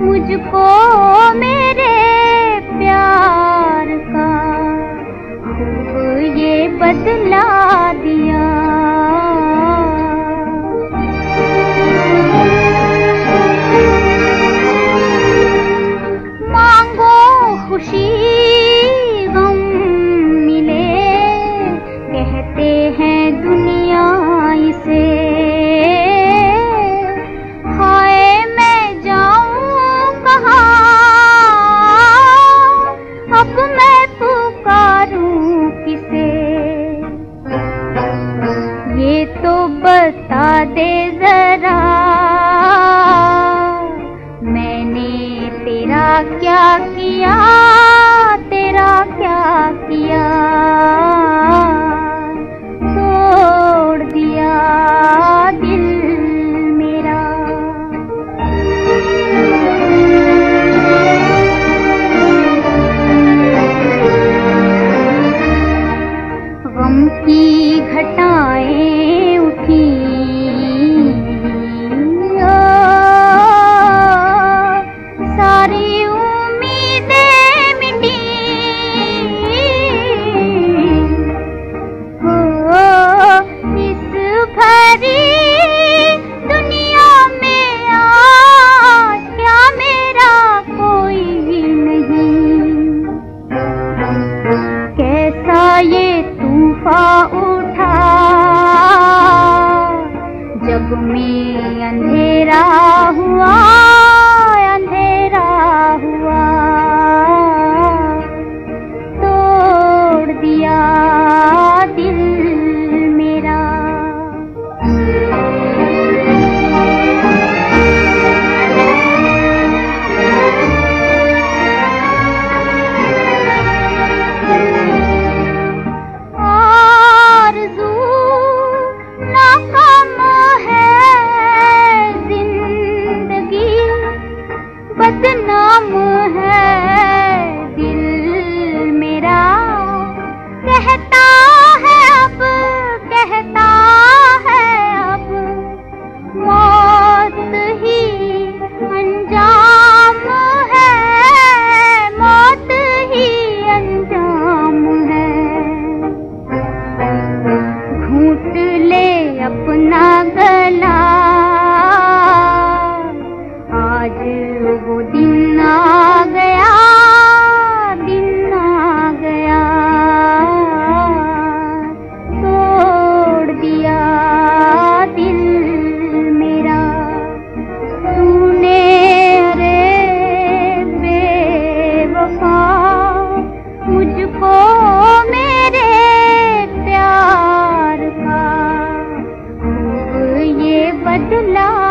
मुझको मेरे प्यार का ये बदला दिया बता दे जरा। मैंने तेरा क्या किया तेरा क्या किया? ले अपना गला। आज वो दिन आ गया, दिन आ गया। तोड़ दिया दिल मेरा। तूने रे बेवफा मुझको मैं बदला